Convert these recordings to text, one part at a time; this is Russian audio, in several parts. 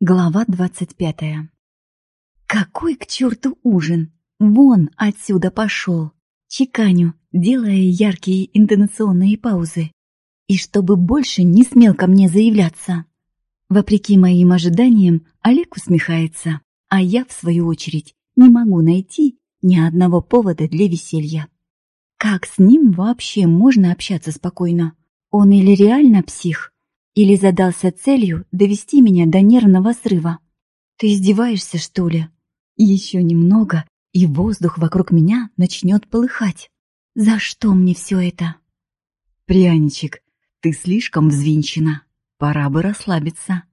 Глава двадцать пятая. Какой к черту ужин? Вон отсюда пошел. Чеканю, делая яркие интонационные паузы. И чтобы больше не смел ко мне заявляться. Вопреки моим ожиданиям, Олег усмехается, а я, в свою очередь, не могу найти ни одного повода для веселья. Как с ним вообще можно общаться спокойно? Он или реально псих, или задался целью довести меня до нервного срыва. Ты издеваешься, что ли? Еще немного, и воздух вокруг меня начнет полыхать. За что мне все это? Пряничек, ты слишком взвинчена. Пора бы расслабиться.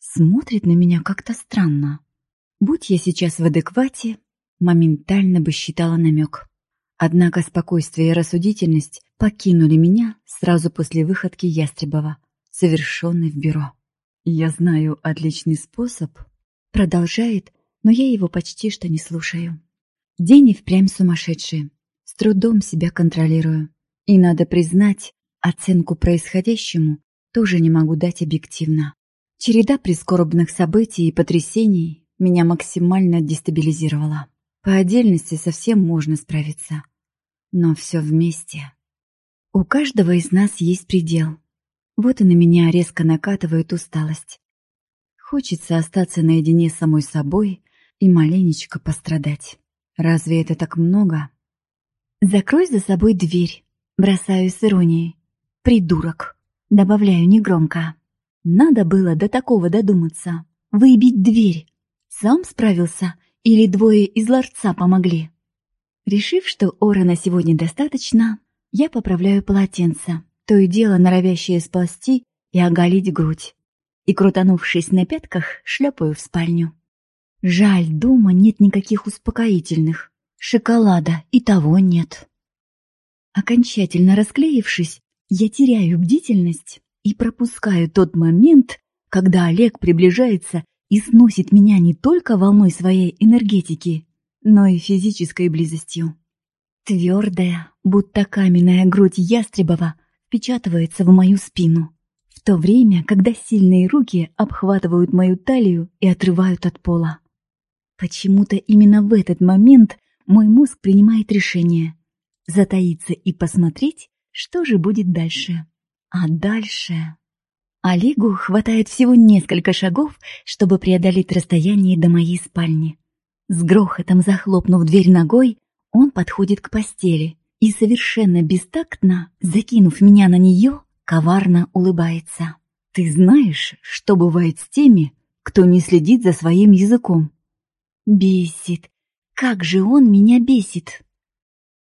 Смотрит на меня как-то странно. Будь я сейчас в адеквате, моментально бы считала намек. Однако спокойствие и рассудительность покинули меня сразу после выходки Ястребова совершенный в бюро. Я знаю отличный способ. Продолжает, но я его почти что не слушаю. День и впрямь сумасшедший. С трудом себя контролирую. И надо признать, оценку происходящему тоже не могу дать объективно. Череда прискорбных событий и потрясений меня максимально дестабилизировала. По отдельности совсем можно справиться. Но все вместе. У каждого из нас есть предел. Вот и на меня резко накатывает усталость. Хочется остаться наедине с самой собой и маленечко пострадать. Разве это так много? Закрой за собой дверь. Бросаю с иронией. Придурок. Добавляю негромко. Надо было до такого додуматься. Выбить дверь. Сам справился или двое из ларца помогли? Решив, что ора на сегодня достаточно, я поправляю полотенце то и дело норовящее сползти и оголить грудь. И, крутанувшись на пятках, шлепаю в спальню. Жаль, дома нет никаких успокоительных. Шоколада и того нет. Окончательно расклеившись, я теряю бдительность и пропускаю тот момент, когда Олег приближается и сносит меня не только волной своей энергетики, но и физической близостью. Твердая, будто каменная грудь Ястребова впечатывается в мою спину, в то время, когда сильные руки обхватывают мою талию и отрывают от пола. Почему-то именно в этот момент мой мозг принимает решение затаиться и посмотреть, что же будет дальше. А дальше... Олегу хватает всего несколько шагов, чтобы преодолеть расстояние до моей спальни. С грохотом захлопнув дверь ногой, он подходит к постели и совершенно бестактно, закинув меня на нее, коварно улыбается. «Ты знаешь, что бывает с теми, кто не следит за своим языком?» «Бесит! Как же он меня бесит!»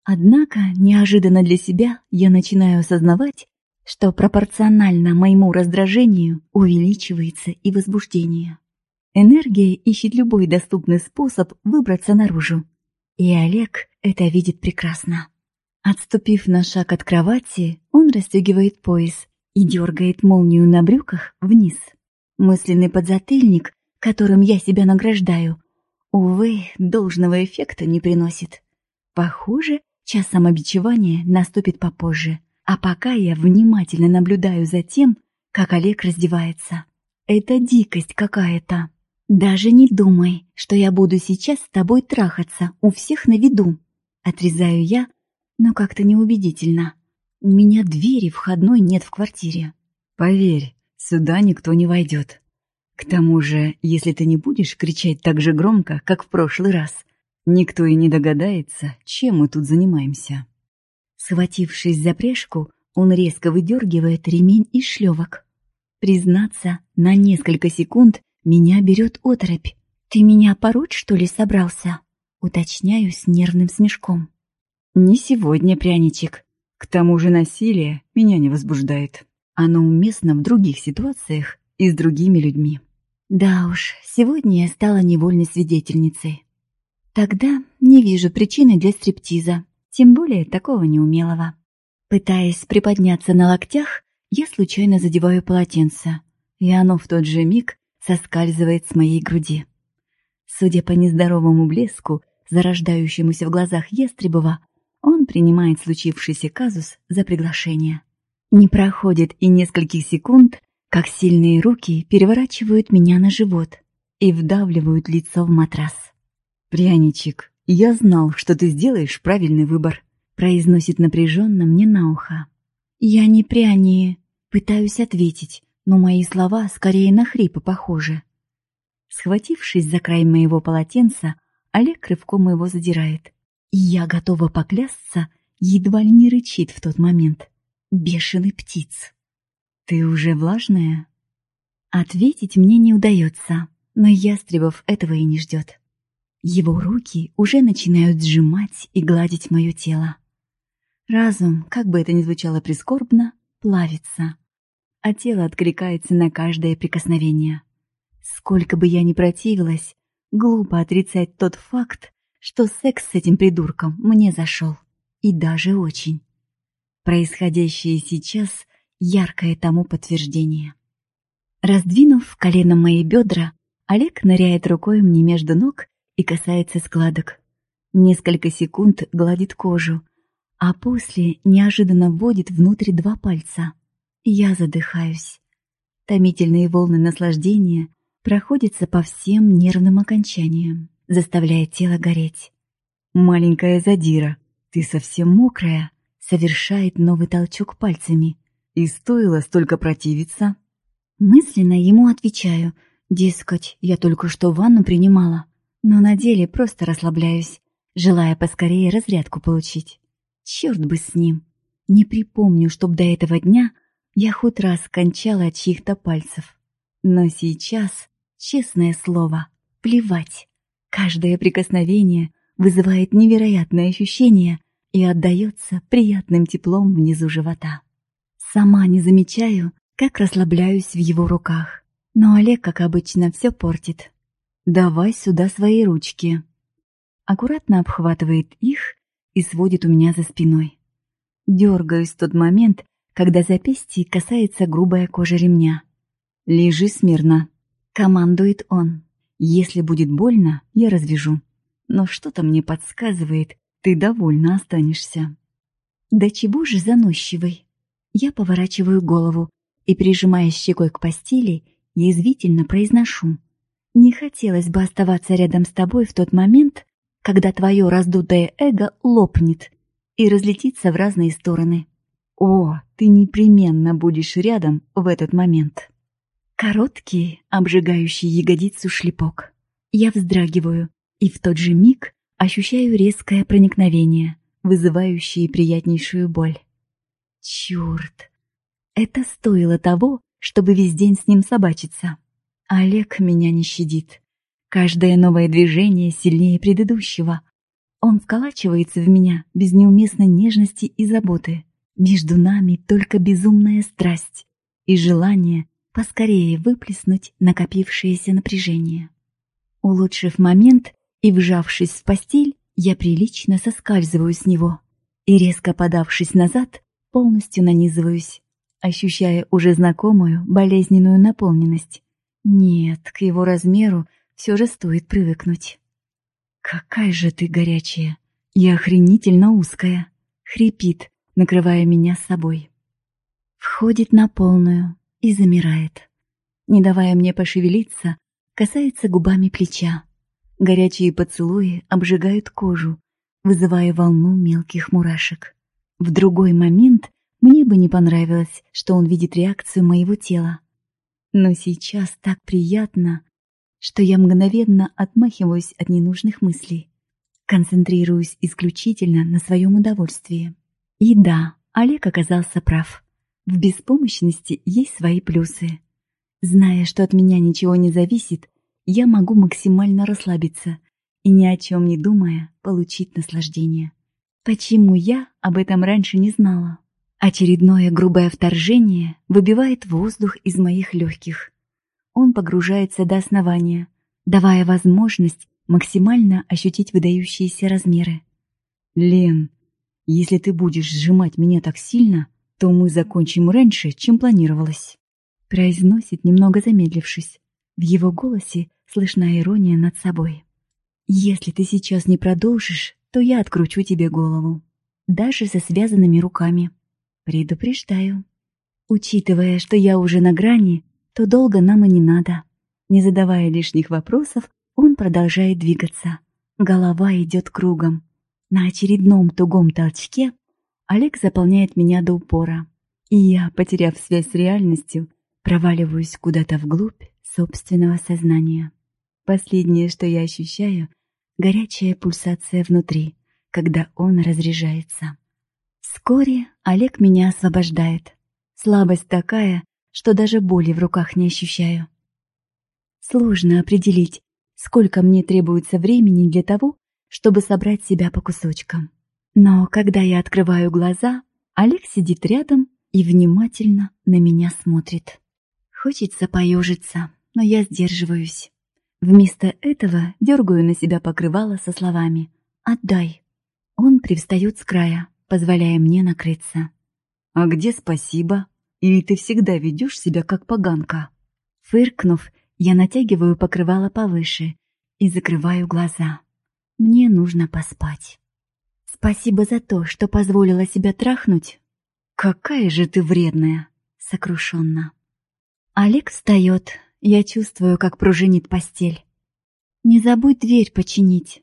Однако, неожиданно для себя, я начинаю осознавать, что пропорционально моему раздражению увеличивается и возбуждение. Энергия ищет любой доступный способ выбраться наружу. И Олег это видит прекрасно. Отступив на шаг от кровати, он расстегивает пояс и дергает молнию на брюках вниз. Мысленный подзатыльник, которым я себя награждаю, увы, должного эффекта не приносит. Похоже, час самобичевания наступит попозже, а пока я внимательно наблюдаю за тем, как Олег раздевается. Это дикость какая-то. Даже не думай, что я буду сейчас с тобой трахаться у всех на виду. Отрезаю я, но как-то неубедительно. У меня двери входной нет в квартире. Поверь, сюда никто не войдет. К тому же, если ты не будешь кричать так же громко, как в прошлый раз, никто и не догадается, чем мы тут занимаемся. Схватившись за пряжку, он резко выдергивает ремень из шлевок. Признаться, на несколько секунд меня берет оторопь. «Ты меня пороть, что ли, собрался?» Уточняю с нервным смешком. Не сегодня, пряничек. К тому же насилие меня не возбуждает. Оно уместно в других ситуациях и с другими людьми. Да уж, сегодня я стала невольной свидетельницей. Тогда не вижу причины для стриптиза, тем более такого неумелого. Пытаясь приподняться на локтях, я случайно задеваю полотенце, и оно в тот же миг соскальзывает с моей груди. Судя по нездоровому блеску, зарождающемуся в глазах Ястребова, он принимает случившийся казус за приглашение. Не проходит и нескольких секунд, как сильные руки переворачивают меня на живот и вдавливают лицо в матрас. «Пряничек, я знал, что ты сделаешь правильный выбор», произносит напряженно мне на ухо. «Я не пряние», пытаюсь ответить, но мои слова скорее на хрипы похожи. Схватившись за край моего полотенца, Олег рывком его задирает. Я готова поклясться, едва ли не рычит в тот момент. Бешеный птиц. «Ты уже влажная?» Ответить мне не удается, но Ястребов этого и не ждет. Его руки уже начинают сжимать и гладить мое тело. Разум, как бы это ни звучало прискорбно, плавится, а тело откликается на каждое прикосновение. Сколько бы я ни противилась, глупо отрицать тот факт, что секс с этим придурком мне зашел. И даже очень. Происходящее сейчас — яркое тому подтверждение. Раздвинув коленом мои бедра, Олег ныряет рукой мне между ног и касается складок. Несколько секунд гладит кожу, а после неожиданно вводит внутрь два пальца. Я задыхаюсь. Томительные волны наслаждения проходятся по всем нервным окончаниям, заставляя тело гореть. «Маленькая задира, ты совсем мокрая», совершает новый толчок пальцами. «И стоило столько противиться?» Мысленно ему отвечаю, дескать, я только что ванну принимала, но на деле просто расслабляюсь, желая поскорее разрядку получить. Черт бы с ним! Не припомню, чтоб до этого дня я хоть раз кончала от чьих-то пальцев. Но сейчас, честное слово, плевать. Каждое прикосновение вызывает невероятное ощущение и отдается приятным теплом внизу живота. Сама не замечаю, как расслабляюсь в его руках. Но Олег, как обычно, все портит. «Давай сюда свои ручки». Аккуратно обхватывает их и сводит у меня за спиной. Дергаюсь в тот момент, когда запястье касается грубая кожа ремня. «Лежи смирно», — командует он. Если будет больно, я развяжу. Но что-то мне подсказывает, ты довольно останешься. Да чего же заносчивый? Я поворачиваю голову и, прижимая щекой к постели, язвительно произношу. Не хотелось бы оставаться рядом с тобой в тот момент, когда твое раздутое эго лопнет и разлетится в разные стороны. О, ты непременно будешь рядом в этот момент. Короткий, обжигающий ягодицу шлепок. Я вздрагиваю, и в тот же миг ощущаю резкое проникновение, вызывающее приятнейшую боль. Чёрт! Это стоило того, чтобы весь день с ним собачиться. Олег меня не щадит. Каждое новое движение сильнее предыдущего. Он вколачивается в меня без неуместной нежности и заботы. Между нами только безумная страсть и желание поскорее выплеснуть накопившееся напряжение. Улучшив момент и вжавшись в постель, я прилично соскальзываю с него и, резко подавшись назад, полностью нанизываюсь, ощущая уже знакомую болезненную наполненность. Нет, к его размеру все же стоит привыкнуть. «Какая же ты горячая и охренительно узкая!» — хрипит, накрывая меня с собой. Входит на полную, и замирает. Не давая мне пошевелиться, касается губами плеча. Горячие поцелуи обжигают кожу, вызывая волну мелких мурашек. В другой момент мне бы не понравилось, что он видит реакцию моего тела. Но сейчас так приятно, что я мгновенно отмахиваюсь от ненужных мыслей. Концентрируюсь исключительно на своем удовольствии. И да, Олег оказался прав. В беспомощности есть свои плюсы. Зная, что от меня ничего не зависит, я могу максимально расслабиться и ни о чем не думая получить наслаждение. Почему я об этом раньше не знала? Очередное грубое вторжение выбивает воздух из моих легких. Он погружается до основания, давая возможность максимально ощутить выдающиеся размеры. «Лен, если ты будешь сжимать меня так сильно, то мы закончим раньше, чем планировалось», — произносит, немного замедлившись. В его голосе слышна ирония над собой. «Если ты сейчас не продолжишь, то я откручу тебе голову. Даже со связанными руками. Предупреждаю». Учитывая, что я уже на грани, то долго нам и не надо. Не задавая лишних вопросов, он продолжает двигаться. Голова идет кругом. На очередном тугом толчке Олег заполняет меня до упора. И я, потеряв связь с реальностью, проваливаюсь куда-то вглубь собственного сознания. Последнее, что я ощущаю, горячая пульсация внутри, когда он разряжается. Вскоре Олег меня освобождает. Слабость такая, что даже боли в руках не ощущаю. Сложно определить, сколько мне требуется времени для того, чтобы собрать себя по кусочкам. Но когда я открываю глаза, Олег сидит рядом и внимательно на меня смотрит. Хочется поежиться, но я сдерживаюсь. Вместо этого дергаю на себя покрывало со словами «Отдай». Он привстает с края, позволяя мне накрыться. «А где спасибо? Или ты всегда ведешь себя как поганка?» Фыркнув, я натягиваю покрывало повыше и закрываю глаза. Мне нужно поспать. Спасибо за то, что позволила себя трахнуть. Какая же ты вредная, сокрушенно. Олег встает, я чувствую, как пружинит постель. Не забудь дверь починить.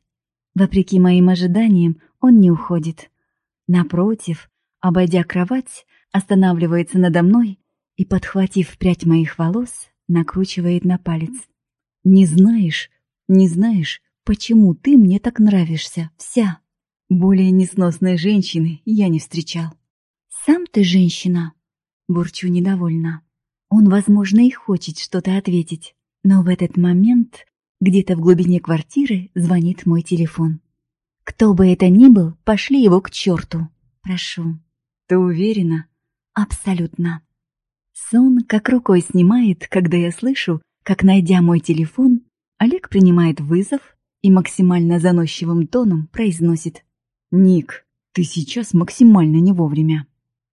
Вопреки моим ожиданиям, он не уходит. Напротив, обойдя кровать, останавливается надо мной и, подхватив прядь моих волос, накручивает на палец. «Не знаешь, не знаешь, почему ты мне так нравишься, вся. Более несносной женщины я не встречал». «Сам ты женщина», — бурчу недовольно. Он, возможно, и хочет что-то ответить, но в этот момент где-то в глубине квартиры звонит мой телефон. «Кто бы это ни был, пошли его к черту. Прошу». «Ты уверена?» «Абсолютно». Сон как рукой снимает, когда я слышу, как, найдя мой телефон, Олег принимает вызов и максимально заносчивым тоном произносит. «Ник, ты сейчас максимально не вовремя».